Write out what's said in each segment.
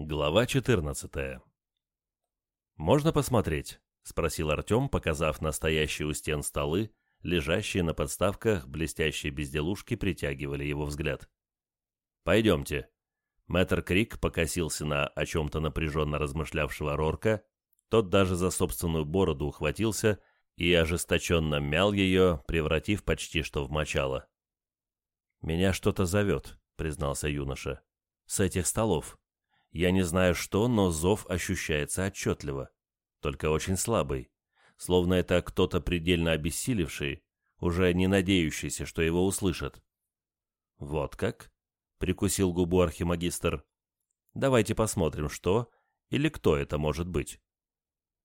Глава 14 «Можно посмотреть?» — спросил Артем, показав настоящие у стен столы, лежащие на подставках, блестящие безделушки притягивали его взгляд. «Пойдемте». Мэтр Крик покосился на о чем-то напряженно размышлявшего Рорка, тот даже за собственную бороду ухватился и ожесточенно мял ее, превратив почти что в мочало. «Меня что-то зовет», — признался юноша. «С этих столов». Я не знаю что, но зов ощущается отчетливо, только очень слабый, словно это кто-то предельно обессилевший, уже не надеющийся, что его услышат. «Вот как?» — прикусил губу архимагистр. «Давайте посмотрим, что или кто это может быть».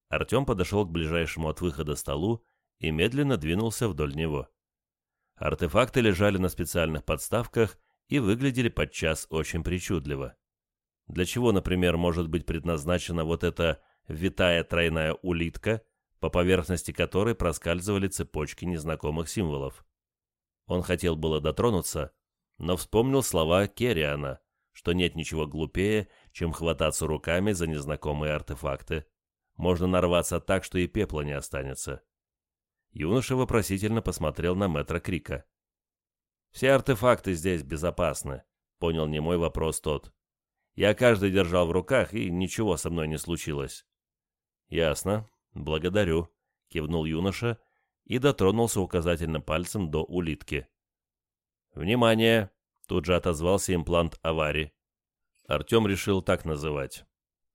Артем подошел к ближайшему от выхода столу и медленно двинулся вдоль него. Артефакты лежали на специальных подставках и выглядели подчас очень причудливо. Для чего, например, может быть предназначена вот эта витая тройная улитка, по поверхности которой проскальзывали цепочки незнакомых символов? Он хотел было дотронуться, но вспомнил слова Керриана, что нет ничего глупее, чем хвататься руками за незнакомые артефакты. Можно нарваться так, что и пепла не останется. Юноша вопросительно посмотрел на мэтра Крика. «Все артефакты здесь безопасны», — понял немой вопрос тот. Я каждый держал в руках, и ничего со мной не случилось. «Ясно. Благодарю», — кивнул юноша и дотронулся указательным пальцем до улитки. «Внимание!» — тут же отозвался имплант аварии. Артем решил так называть.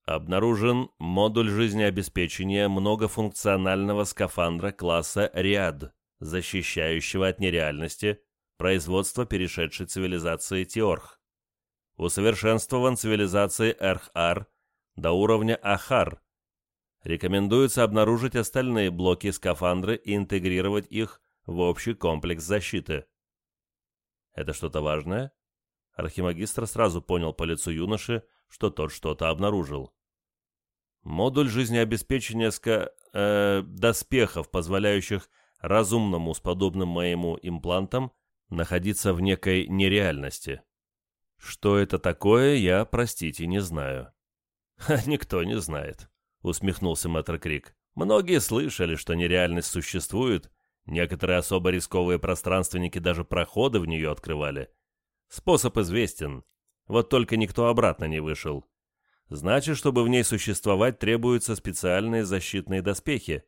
Обнаружен модуль жизнеобеспечения многофункционального скафандра класса «Риад», защищающего от нереальности производство перешедшей цивилизации Теорх усовершенствован цивилизацией Эрхар до уровня Ахар. Рекомендуется обнаружить остальные блоки скафандры и интегрировать их в общий комплекс защиты. Это что-то важное? Архимагистр сразу понял по лицу юноши, что тот что-то обнаружил. Модуль жизнеобеспечения ска... Э, доспехов, позволяющих разумному с подобным моему имплантам находиться в некой нереальности. Что это такое, я, простите, не знаю. «Ха, никто не знает», — усмехнулся мэтр Крик. «Многие слышали, что нереальность существует. Некоторые особо рисковые пространственники даже проходы в нее открывали. Способ известен. Вот только никто обратно не вышел. Значит, чтобы в ней существовать, требуются специальные защитные доспехи.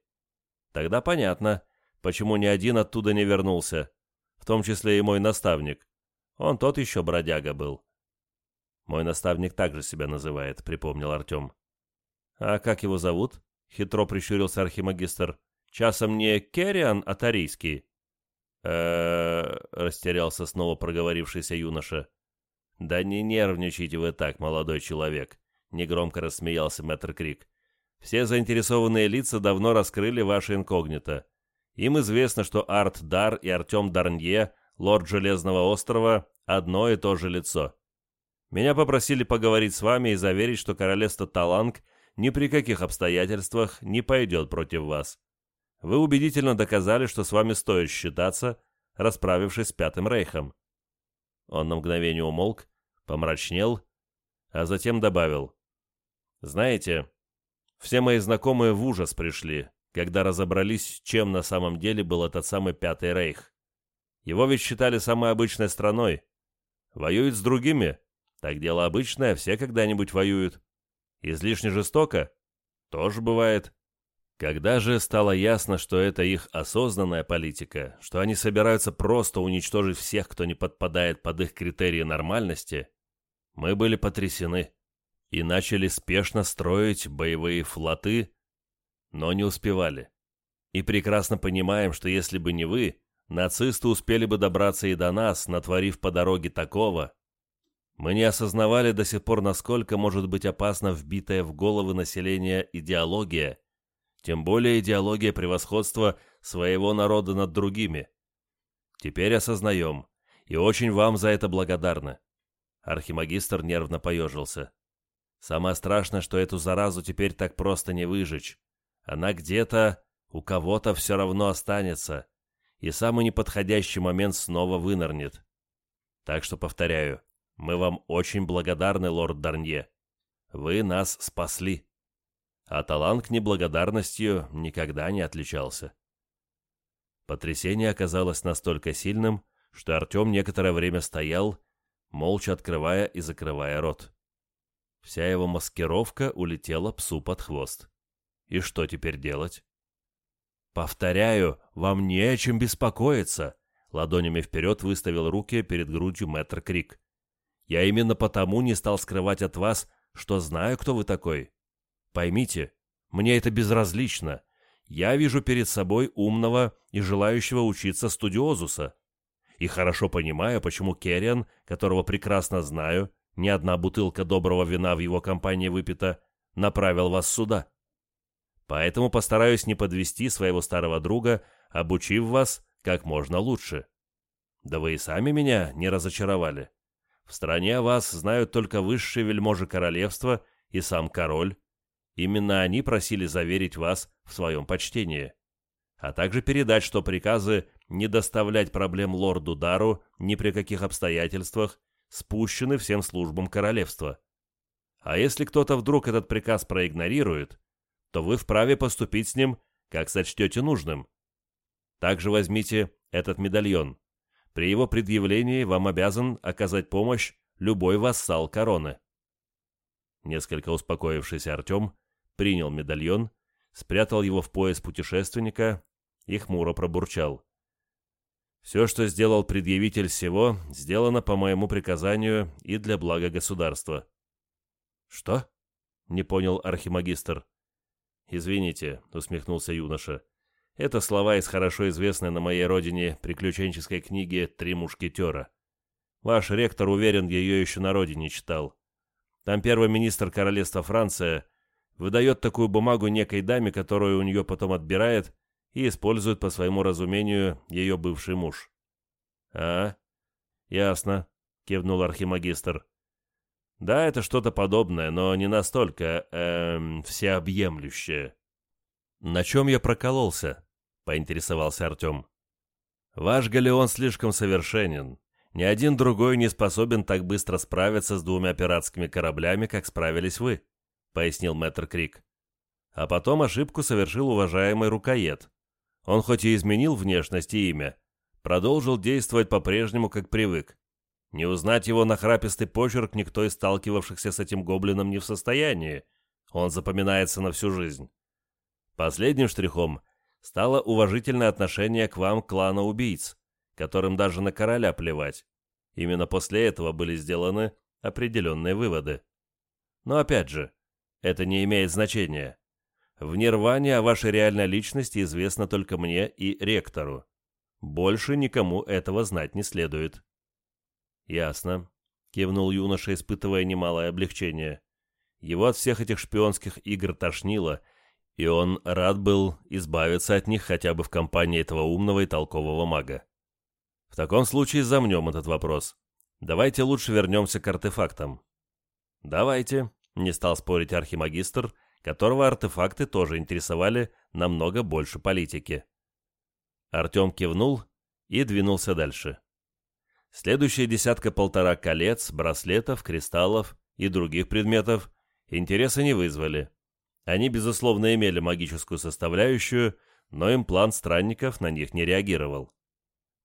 Тогда понятно, почему ни один оттуда не вернулся, в том числе и мой наставник. Он тот еще бродяга был. Мой наставник также себя называет, припомнил Артем. А как его зовут? Хитро прищурился архимагистр. Часом не Керриан Атарийский? э растерялся снова проговорившийся юноша. «Да не нервничайте вы так, молодой человек», — негромко рассмеялся мэтр Крик. «Все заинтересованные лица давно раскрыли ваше инкогнито. Им известно, что Арт Дар и Артем Дарнье лорд Железного острова — одно и то же лицо. Меня попросили поговорить с вами и заверить, что королевство Таланг ни при каких обстоятельствах не пойдет против вас. Вы убедительно доказали, что с вами стоит считаться, расправившись с Пятым Рейхом». Он на мгновение умолк, помрачнел, а затем добавил. «Знаете, все мои знакомые в ужас пришли, когда разобрались, чем на самом деле был этот самый Пятый Рейх. Его ведь считали самой обычной страной. Воюют с другими. Так дело обычное, все когда-нибудь воюют. Излишне жестоко? Тоже бывает. Когда же стало ясно, что это их осознанная политика, что они собираются просто уничтожить всех, кто не подпадает под их критерии нормальности, мы были потрясены и начали спешно строить боевые флоты, но не успевали. И прекрасно понимаем, что если бы не вы, Нацисты успели бы добраться и до нас, натворив по дороге такого. Мы не осознавали до сих пор, насколько может быть опасна вбитая в головы населения идеология, тем более идеология превосходства своего народа над другими. Теперь осознаем, и очень вам за это благодарны. Архимагистр нервно поежился. Самое страшное, что эту заразу теперь так просто не выжечь. Она где-то, у кого-то все равно останется и самый неподходящий момент снова вынырнет. Так что, повторяю, мы вам очень благодарны, лорд Дарнье. Вы нас спасли. А талант к неблагодарностью никогда не отличался. Потрясение оказалось настолько сильным, что Артем некоторое время стоял, молча открывая и закрывая рот. Вся его маскировка улетела псу под хвост. И что теперь делать? «Повторяю, вам не о чем беспокоиться», — ладонями вперед выставил руки перед грудью мэтр Крик. «Я именно потому не стал скрывать от вас, что знаю, кто вы такой. Поймите, мне это безразлично. Я вижу перед собой умного и желающего учиться студиозуса. И хорошо понимаю, почему Керриан, которого прекрасно знаю, ни одна бутылка доброго вина в его компании выпита, направил вас сюда. Поэтому постараюсь не подвести своего старого друга, обучив вас как можно лучше. Да вы и сами меня не разочаровали. В стране вас знают только высшие вельможи королевства и сам король. Именно они просили заверить вас в своем почтении. А также передать, что приказы не доставлять проблем лорду Дару ни при каких обстоятельствах спущены всем службам королевства. А если кто-то вдруг этот приказ проигнорирует, то вы вправе поступить с ним, как сочтете нужным. Также возьмите этот медальон. При его предъявлении вам обязан оказать помощь любой вассал короны. Несколько успокоившийся Артем принял медальон, спрятал его в пояс путешественника и хмуро пробурчал. «Все, что сделал предъявитель всего, сделано по моему приказанию и для блага государства». «Что?» — не понял архимагистр. «Извините», — усмехнулся юноша. «Это слова из хорошо известной на моей родине приключенческой книги «Три мушкетера». Ваш ректор, уверен, ее еще на родине читал. Там первый министр королевства Франция выдает такую бумагу некой даме, которую у нее потом отбирает и использует по своему разумению ее бывший муж». «А, ясно», — кивнул архимагистр. Да, это что-то подобное, но не настолько, эм, всеобъемлющее. На чем я прокололся? Поинтересовался Артем. Ваш галеон слишком совершенен. Ни один другой не способен так быстро справиться с двумя пиратскими кораблями, как справились вы, пояснил мэтр Крик. А потом ошибку совершил уважаемый рукоед. Он хоть и изменил внешность и имя, продолжил действовать по-прежнему, как привык. Не узнать его нахрапистый почерк никто из сталкивавшихся с этим гоблином не в состоянии. Он запоминается на всю жизнь. Последним штрихом стало уважительное отношение к вам клана убийц, которым даже на короля плевать. Именно после этого были сделаны определенные выводы. Но опять же, это не имеет значения. В Нирване о вашей реальной личности известно только мне и ректору. Больше никому этого знать не следует. «Ясно», — кивнул юноша, испытывая немалое облегчение. Его от всех этих шпионских игр тошнило, и он рад был избавиться от них хотя бы в компании этого умного и толкового мага. В таком случае замнем этот вопрос. Давайте лучше вернемся к артефактам. Давайте, не стал спорить архимагистр, которого артефакты тоже интересовали намного больше политики. Артем кивнул и двинулся дальше. Следующая десятка-полтора колец, браслетов, кристаллов и других предметов интереса не вызвали. Они, безусловно, имели магическую составляющую, но имплант странников на них не реагировал.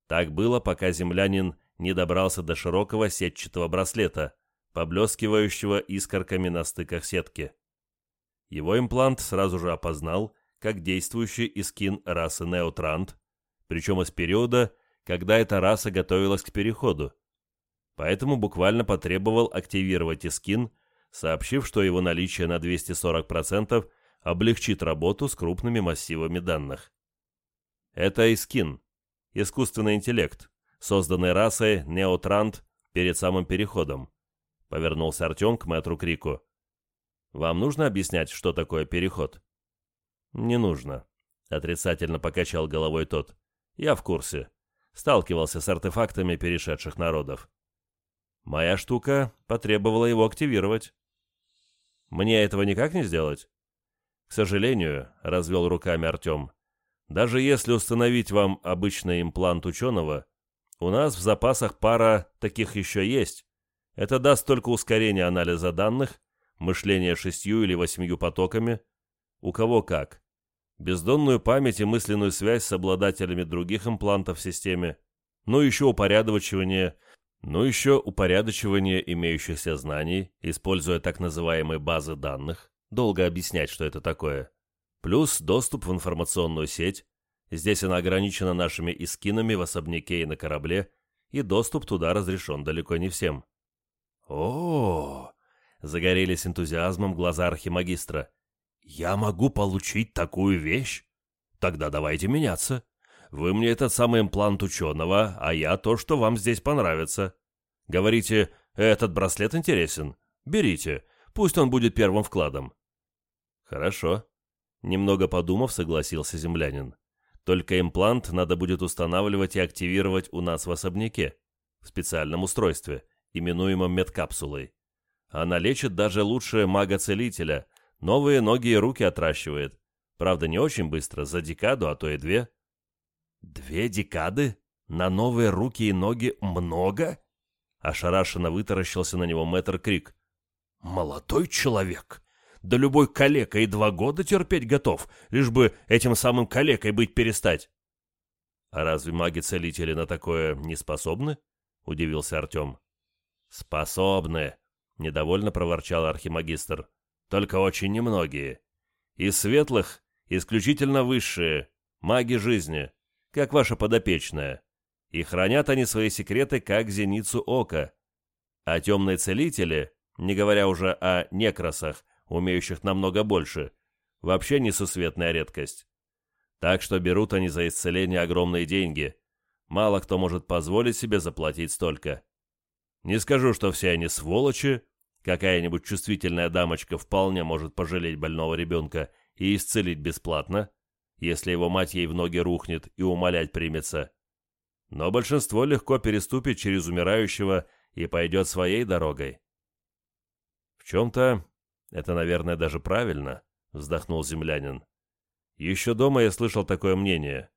Так было, пока землянин не добрался до широкого сетчатого браслета, поблескивающего искорками на стыках сетки. Его имплант сразу же опознал, как действующий искин расы Неотрант, причем из периода, когда эта раса готовилась к переходу. Поэтому буквально потребовал активировать Искин, сообщив, что его наличие на 240% облегчит работу с крупными массивами данных. Это Искин, искусственный интеллект, созданный расой Неотрант перед самым переходом. Повернулся Артем к мэтру Крику. «Вам нужно объяснять, что такое переход?» «Не нужно», — отрицательно покачал головой тот. «Я в курсе сталкивался с артефактами перешедших народов. Моя штука потребовала его активировать. Мне этого никак не сделать? К сожалению, развел руками Артем, даже если установить вам обычный имплант ученого, у нас в запасах пара таких еще есть. Это даст только ускорение анализа данных, мышление шестью или восьмью потоками, у кого как, бездонную память и мысленную связь с обладателями других имплантов в системе, ну еще упорядочивание, ну еще упорядочивание имеющихся знаний, используя так называемые базы данных, долго объяснять, что это такое, плюс доступ в информационную сеть, здесь она ограничена нашими искинами в особняке и на корабле, и доступ туда разрешен далеко не всем. о, -о, -о загорелись энтузиазмом глаза архимагистра. «Я могу получить такую вещь? Тогда давайте меняться. Вы мне этот самый имплант ученого, а я то, что вам здесь понравится. Говорите, этот браслет интересен. Берите, пусть он будет первым вкладом». «Хорошо», — немного подумав, согласился землянин. «Только имплант надо будет устанавливать и активировать у нас в особняке, в специальном устройстве, именуемом медкапсулой. Она лечит даже лучше мага-целителя, новые ноги и руки отращивает. Правда, не очень быстро, за декаду, а то и две. «Две декады? На новые руки и ноги много?» Ошарашенно вытаращился на него мэтр Крик. «Молодой человек! Да любой калека и два года терпеть готов, лишь бы этим самым калекой быть перестать!» «А разве маги-целители на такое не способны?» — удивился Артем. «Способны!» — недовольно проворчал архимагистр. «Только очень немногие. Из светлых исключительно высшие, маги жизни как ваша подопечная, и хранят они свои секреты как зеницу ока. А темные целители, не говоря уже о некрасах, умеющих намного больше, вообще несусветная редкость. Так что берут они за исцеление огромные деньги. Мало кто может позволить себе заплатить столько. Не скажу, что все они сволочи, какая-нибудь чувствительная дамочка вполне может пожалеть больного ребенка и исцелить бесплатно, если его мать ей в ноги рухнет и умолять примется. Но большинство легко переступит через умирающего и пойдет своей дорогой. В чем-то это, наверное, даже правильно, вздохнул землянин. Еще дома я слышал такое мнение.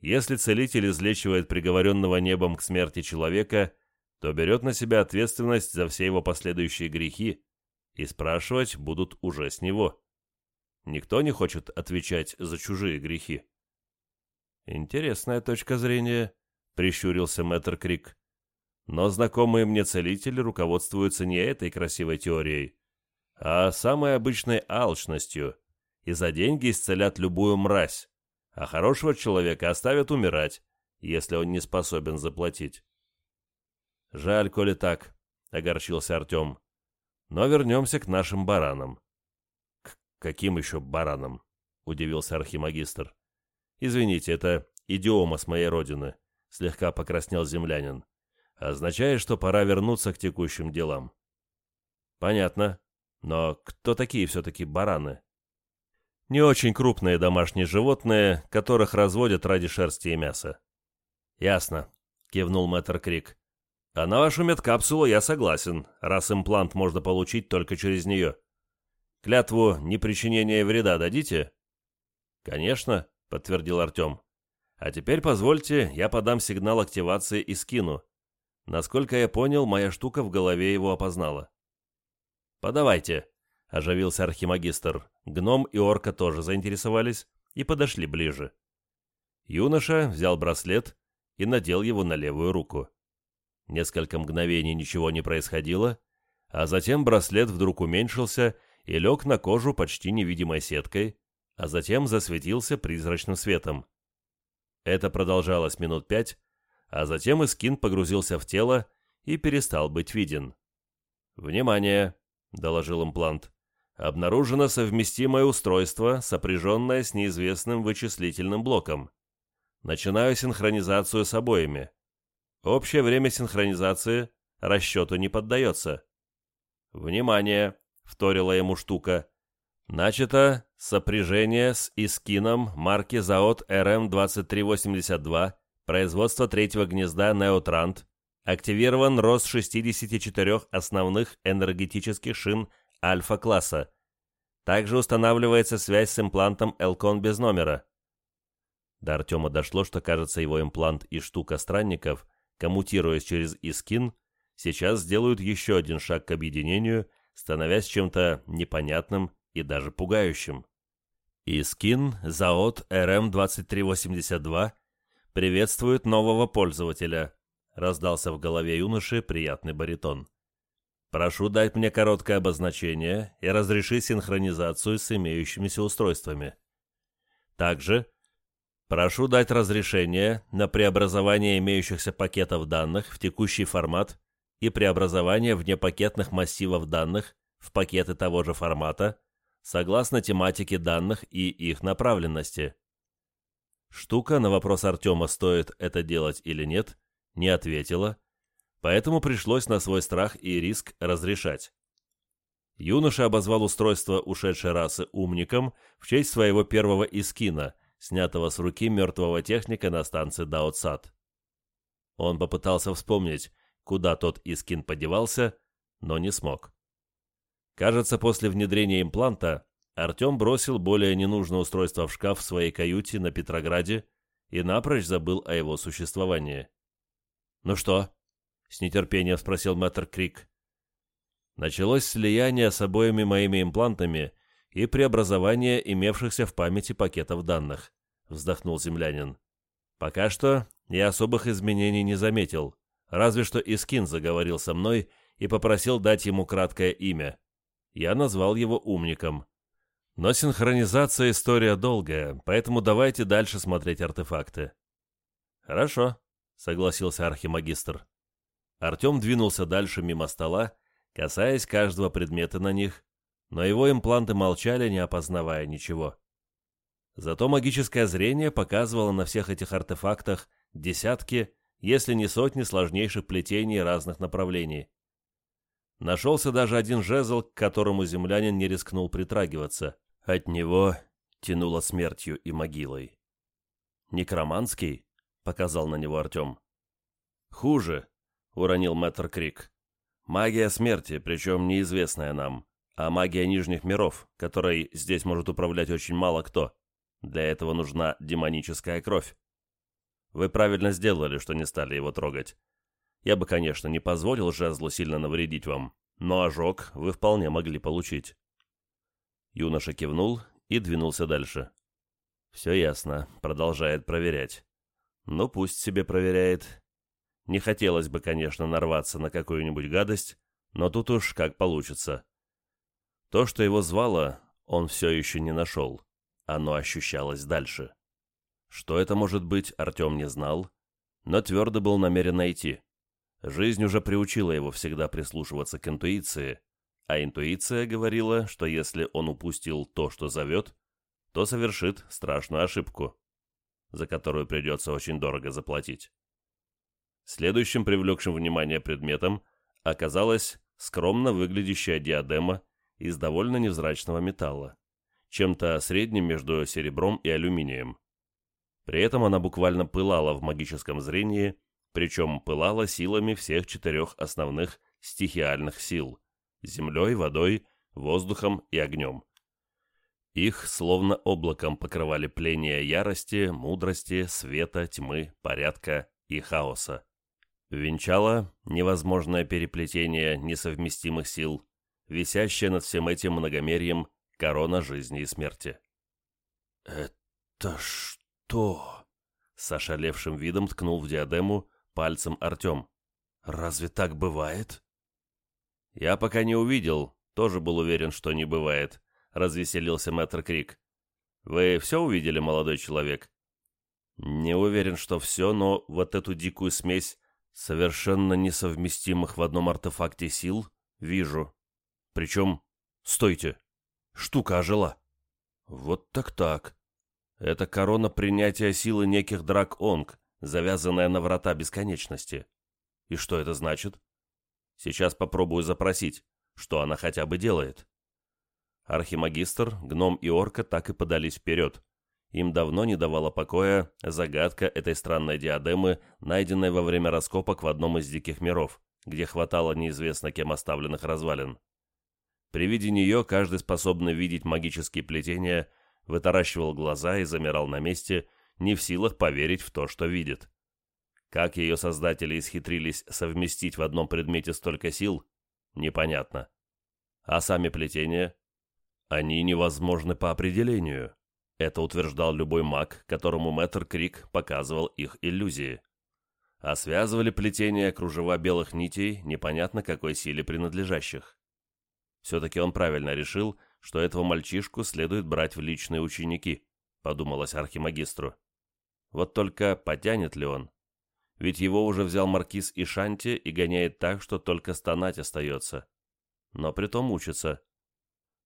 Если целитель излечивает приговоренного небом к смерти человека, то берет на себя ответственность за все его последующие грехи, и спрашивать будут уже с него. Никто не хочет отвечать за чужие грехи. Интересная точка зрения, прищурился мэтр Крик. Но знакомые мне целители руководствуются не этой красивой теорией, а самой обычной алчностью, и за деньги исцелят любую мразь, а хорошего человека оставят умирать, если он не способен заплатить. Жаль, коли так, — огорчился Артем. Но вернемся к нашим баранам. «Каким еще бараном?» — удивился архимагистр. «Извините, это идиома с моей родины», — слегка покраснел землянин. «Означает, что пора вернуться к текущим делам». «Понятно. Но кто такие все-таки бараны?» «Не очень крупные домашние животные, которых разводят ради шерсти и мяса». «Ясно», — кивнул мэтр Крик. «А на вашу медкапсулу я согласен, раз имплант можно получить только через нее. Клятву непричинения вреда дадите?» «Конечно», — подтвердил Артем. «А теперь позвольте, я подам сигнал активации и скину. Насколько я понял, моя штука в голове его опознала». «Подавайте», — оживился архимагистр. Гном и орка тоже заинтересовались и подошли ближе. Юноша взял браслет и надел его на левую руку. Несколько мгновений ничего не происходило, а затем браслет вдруг уменьшился и лег на кожу почти невидимой сеткой, а затем засветился призрачным светом. Это продолжалось минут пять, а затем Искин погрузился в тело и перестал быть виден. «Внимание!» — доложил имплант. «Обнаружено совместимое устройство, сопряженное с неизвестным вычислительным блоком. Начинаю синхронизацию с обоими. Общее время синхронизации расчету не поддается. Внимание! — вторила ему штука. «Начато сопряжение с Искином марки ЗАОТ РМ-2382, производство третьего гнезда Неотрант. Активирован рост 64 основных энергетических шин альфа-класса. Также устанавливается связь с имплантом Элкон без номера». До Артема дошло, что, кажется, его имплант и штука странников, коммутируясь через Искин, сейчас сделают еще один шаг к объединению становясь чем-то непонятным и даже пугающим. Искин Заот РМ-2382 приветствует нового пользователя, раздался в голове юноши приятный баритон. Прошу дать мне короткое обозначение и разреши синхронизацию с имеющимися устройствами. Также прошу дать разрешение на преобразование имеющихся пакетов данных в текущий формат и преобразование внепакетных массивов данных в пакеты того же формата, согласно тематике данных и их направленности. Штука на вопрос Артема, стоит это делать или нет, не ответила, поэтому пришлось на свой страх и риск разрешать. Юноша обозвал устройство ушедшей расы умником в честь своего первого искина, снятого с руки мертвого техника на станции Даотсад. Он попытался вспомнить, куда тот искин подевался, но не смог. Кажется, после внедрения импланта Артем бросил более ненужное устройство в шкаф в своей каюте на Петрограде и напрочь забыл о его существовании. «Ну что?» — с нетерпением спросил мэтр Крик. Началось слияние с обоими моими имплантами и преобразование имевшихся в памяти пакетов данных, вздохнул землянин. Пока что я особых изменений не заметил, разве что Искин заговорил со мной и попросил дать ему краткое имя. Я назвал его умником. Но синхронизация история долгая, поэтому давайте дальше смотреть артефакты. Хорошо, — согласился архимагистр. Артем двинулся дальше мимо стола, касаясь каждого предмета на них, но его импланты молчали, не опознавая ничего. Зато магическое зрение показывало на всех этих артефактах десятки, если не сотни сложнейших плетений разных направлений. Нашелся даже один жезл, к которому землянин не рискнул притрагиваться. От него тянуло смертью и могилой. Некроманский? показал на него Артем. «Хуже», — уронил мэтр Крик. «Магия смерти, причем неизвестная нам, а магия нижних миров, которой здесь может управлять очень мало кто. Для этого нужна демоническая кровь. Вы правильно сделали, что не стали его трогать. Я бы, конечно, не позволил жезлу сильно навредить вам, но ожог вы вполне могли получить». Юноша кивнул и двинулся дальше. «Все ясно. Продолжает проверять. Ну, пусть себе проверяет. Не хотелось бы, конечно, нарваться на какую-нибудь гадость, но тут уж как получится. То, что его звало, он все еще не нашел. Оно ощущалось дальше. Что это может быть, Артем не знал, но твердо был намерен найти. Жизнь уже приучила его всегда прислушиваться к интуиции, а интуиция говорила, что если он упустил то, что зовет, то совершит страшную ошибку за которую придется очень дорого заплатить. Следующим привлекшим внимание предметом оказалась скромно выглядящая диадема из довольно невзрачного металла, чем-то средним между серебром и алюминием. При этом она буквально пылала в магическом зрении, причем пылала силами всех четырех основных стихиальных сил – землей, водой, воздухом и огнем. Их словно облаком покрывали пления ярости, мудрости, света, тьмы, порядка и хаоса. Венчало невозможное переплетение несовместимых сил, висящая над всем этим многомерьем корона жизни и смерти. «Это что?» С ошалевшим видом ткнул в диадему пальцем Артем. «Разве так бывает?» «Я пока не увидел, тоже был уверен, что не бывает», развеселился мэтр Крик. «Вы все увидели, молодой человек?» «Не уверен, что все, но вот эту дикую смесь совершенно несовместимых в одном артефакте сил вижу. Причем... Стойте! Штука ожила!» «Вот так-так. Это корона принятия силы неких драк-онг, завязанная на врата бесконечности. И что это значит? Сейчас попробую запросить, что она хотя бы делает». Архимагистр, гном и орка так и подались вперед. Им давно не давала покоя загадка этой странной диадемы, найденной во время раскопок в одном из диких миров, где хватало неизвестно кем оставленных развалин. При виде нее каждый способный видеть магические плетения вытаращивал глаза и замирал на месте, не в силах поверить в то, что видит. Как ее создатели исхитрились совместить в одном предмете столько сил, непонятно. А сами плетения? Они невозможны по определению. Это утверждал любой маг, которому мэтр Крик показывал их иллюзии. А связывали плетения кружева белых нитей непонятно какой силе принадлежащих. Все-таки он правильно решил, что этого мальчишку следует брать в личные ученики, подумалось архимагистру. Вот только потянет ли он? Ведь его уже взял маркиз Ишанти и гоняет так, что только стонать остается. Но притом учится.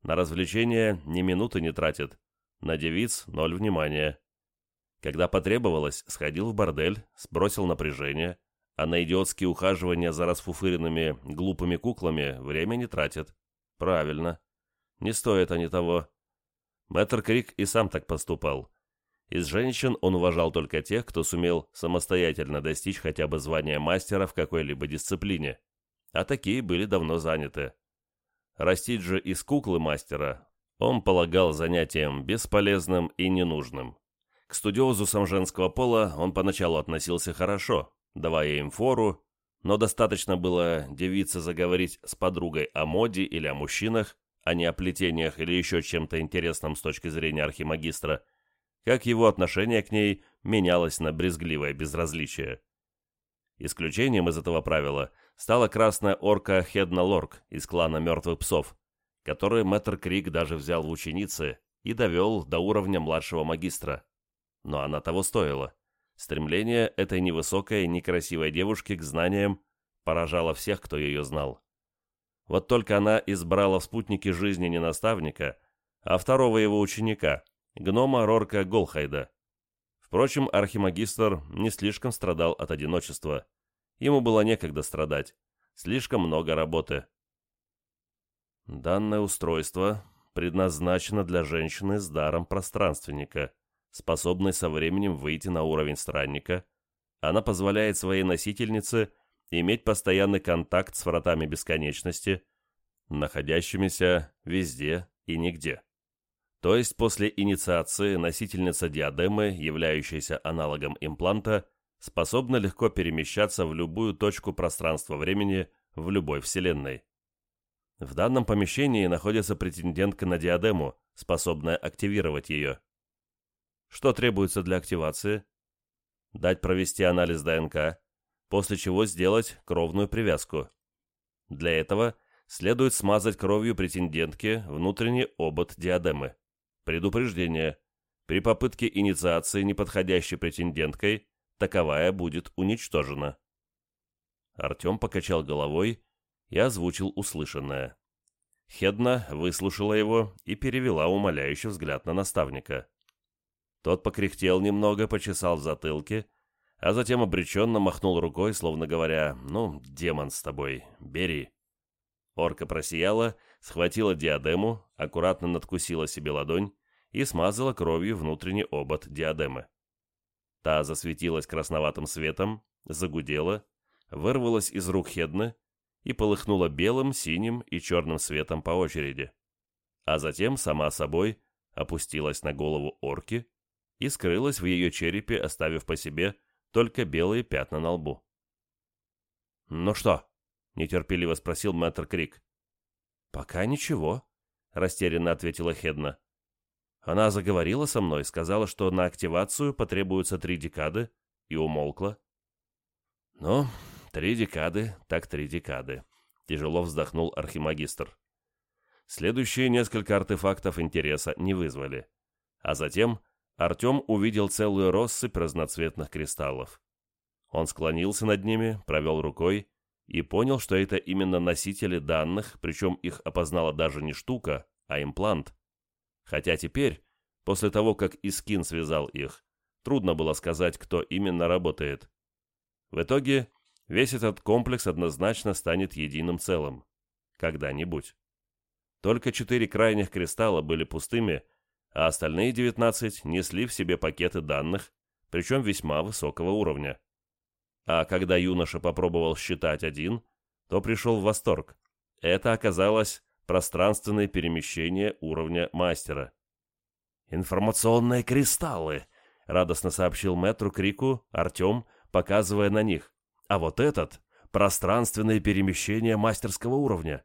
На развлечения ни минуты не тратит. На девиц ноль внимания. Когда потребовалось, сходил в бордель, сбросил напряжение, а на идиотские ухаживания за расфуфыренными глупыми куклами время не тратит. Правильно. Не стоят они того. Мэтр Крик и сам так поступал. Из женщин он уважал только тех, кто сумел самостоятельно достичь хотя бы звания мастера в какой-либо дисциплине. А такие были давно заняты. Растить же из куклы мастера он полагал занятием бесполезным и ненужным. К студиозусам женского пола он поначалу относился хорошо, давая им фору, но достаточно было девице заговорить с подругой о моде или о мужчинах, а не о плетениях или еще чем-то интересном с точки зрения архимагистра, как его отношение к ней менялось на брезгливое безразличие. Исключением из этого правила стала красная орка Хедна Лорк из клана Мертвых Псов, которую мэтр Крик даже взял в ученицы и довел до уровня младшего магистра но она того стоила. Стремление этой невысокой, некрасивой девушки к знаниям поражало всех, кто ее знал. Вот только она избрала в спутнике жизни не наставника, а второго его ученика, гнома Рорка Голхайда. Впрочем, архимагистр не слишком страдал от одиночества. Ему было некогда страдать. Слишком много работы. Данное устройство предназначено для женщины с даром пространственника, способной со временем выйти на уровень странника, она позволяет своей носительнице иметь постоянный контакт с вратами бесконечности, находящимися везде и нигде. То есть после инициации носительница диадемы, являющаяся аналогом импланта, способна легко перемещаться в любую точку пространства-времени в любой вселенной. В данном помещении находится претендентка на диадему, способная активировать ее. Что требуется для активации? Дать провести анализ ДНК, после чего сделать кровную привязку. Для этого следует смазать кровью претендентки внутренний обод диадемы. Предупреждение. При попытке инициации неподходящей претенденткой таковая будет уничтожена. Артем покачал головой и озвучил услышанное. Хедна выслушала его и перевела умоляющий взгляд на наставника. Тот покряхтел немного, почесал в затылке, а затем обреченно махнул рукой, словно говоря, «Ну, демон с тобой, бери». Орка просияла, схватила диадему, аккуратно надкусила себе ладонь и смазала кровью внутренний обод диадемы. Та засветилась красноватым светом, загудела, вырвалась из рук Хедны и полыхнула белым, синим и черным светом по очереди. А затем, сама собой, опустилась на голову орки, и скрылась в ее черепе, оставив по себе только белые пятна на лбу. «Ну что?» — нетерпеливо спросил мэтр Крик. «Пока ничего», — растерянно ответила Хедна. Она заговорила со мной, сказала, что на активацию потребуются три декады, и умолкла. «Ну, три декады, так три декады», — тяжело вздохнул архимагистр. Следующие несколько артефактов интереса не вызвали. А затем Артем увидел целую россыпь разноцветных кристаллов. Он склонился над ними, провел рукой и понял, что это именно носители данных, причем их опознала даже не штука, а имплант. Хотя теперь, после того, как Искин связал их, трудно было сказать, кто именно работает. В итоге, весь этот комплекс однозначно станет единым целым. Когда-нибудь. Только четыре крайних кристалла были пустыми, а остальные 19 несли в себе пакеты данных, причем весьма высокого уровня. А когда юноша попробовал считать один, то пришел в восторг. Это оказалось пространственное перемещение уровня мастера. «Информационные кристаллы!» — радостно сообщил мэтру Крику Артем, показывая на них. «А вот этот — пространственное перемещение мастерского уровня.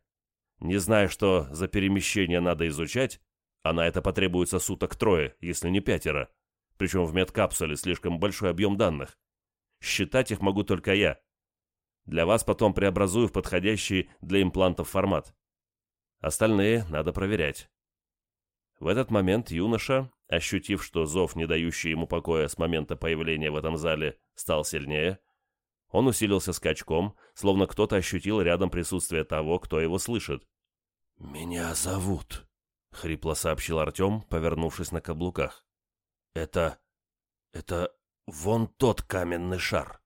Не зная, что за перемещение надо изучать, а на это потребуется суток трое, если не пятеро, причем в медкапсуле слишком большой объем данных. Считать их могу только я. Для вас потом преобразую в подходящий для имплантов формат. Остальные надо проверять. В этот момент юноша, ощутив, что зов, не дающий ему покоя с момента появления в этом зале, стал сильнее, он усилился скачком, словно кто-то ощутил рядом присутствие того, кто его слышит. «Меня зовут», — хрипло сообщил Артем, повернувшись на каблуках. «Это... это вон тот каменный шар».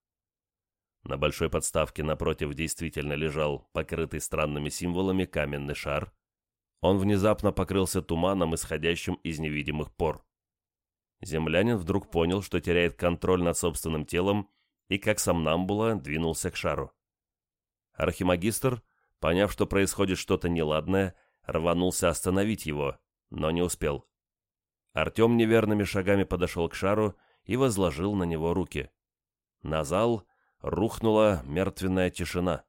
На большой подставке напротив действительно лежал покрытый странными символами каменный шар. Он внезапно покрылся туманом, исходящим из невидимых пор. Землянин вдруг понял, что теряет контроль над собственным телом и как сомнамбула двинулся к шару. Архимагистр, поняв, что происходит что-то неладное, рванулся остановить его, но не успел. Артем неверными шагами подошел к шару и возложил на него руки. На зал рухнула мертвенная тишина.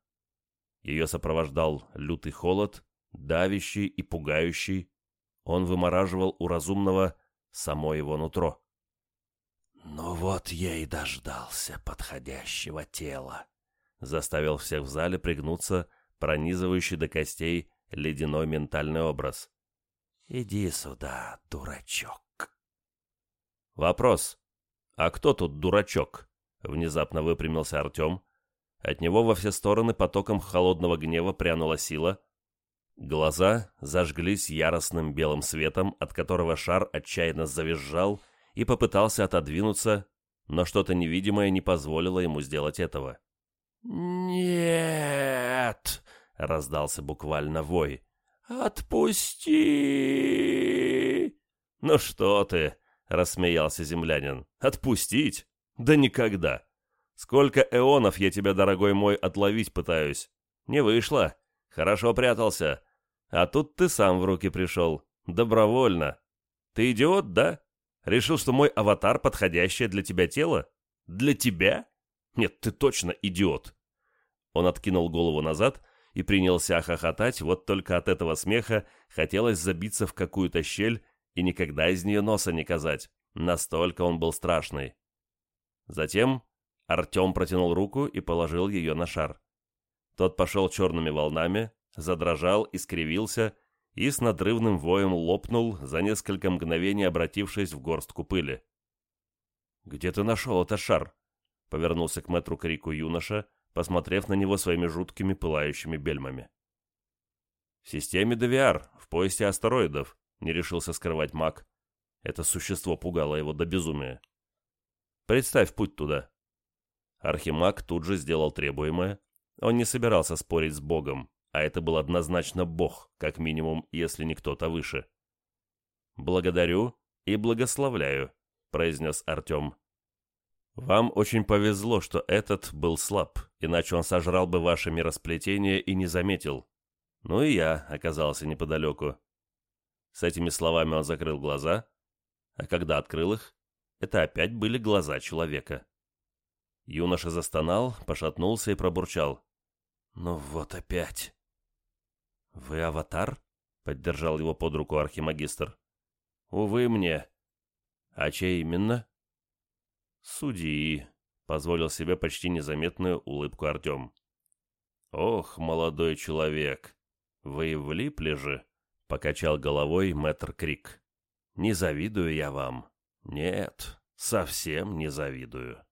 Ее сопровождал лютый холод, давящий и пугающий. Он вымораживал у разумного само его нутро. «Ну вот я и дождался подходящего тела», — заставил всех в зале пригнуться, пронизывающий до костей ледяной ментальный образ. «Иди сюда, дурачок». «Вопрос. А кто тут дурачок?» — внезапно выпрямился Артем. От него во все стороны потоком холодного гнева прянула сила. Глаза зажглись яростным белым светом, от которого шар отчаянно завизжал и попытался отодвинуться, но что-то невидимое не позволило ему сделать этого. «Нет!» — раздался буквально вой. «Отпусти!» «Ну что ты!» — рассмеялся землянин. «Отпустить? Да никогда! Сколько эонов я тебя, дорогой мой, отловить пытаюсь! Не вышло! Хорошо прятался! А тут ты сам в руки пришел. Добровольно! Ты идиот, да?» Решил, что мой аватар — подходящее для тебя тело? Для тебя? Нет, ты точно идиот!» Он откинул голову назад и принялся хохотать, вот только от этого смеха хотелось забиться в какую-то щель и никогда из нее носа не казать. Настолько он был страшный. Затем Артем протянул руку и положил ее на шар. Тот пошел черными волнами, задрожал и скривился, и с надрывным воем лопнул, за несколько мгновений обратившись в горстку пыли. «Где ты нашел этот шар?» — повернулся к мэтру Крику юноша, посмотрев на него своими жуткими пылающими бельмами. «В системе ДВР, в поясе астероидов», — не решился скрывать маг. Это существо пугало его до безумия. «Представь путь туда». Архимаг тут же сделал требуемое. Он не собирался спорить с Богом, а это был однозначно Бог, как минимум, если не кто-то выше. «Благодарю и благословляю», — произнес Артем. «Вам очень повезло, что этот был слаб, иначе он сожрал бы ваше миросплетение и не заметил. Ну и я оказался неподалеку». С этими словами он закрыл глаза, а когда открыл их, это опять были глаза человека. Юноша застонал, пошатнулся и пробурчал. «Ну вот опять!» «Вы аватар?» — поддержал его под руку архимагистр. «Увы мне». «А чей именно?» «Судьи», — позволил себе почти незаметную улыбку Артем. «Ох, молодой человек, вы влипли же», — покачал головой мэтр Крик. «Не завидую я вам. Нет, совсем не завидую».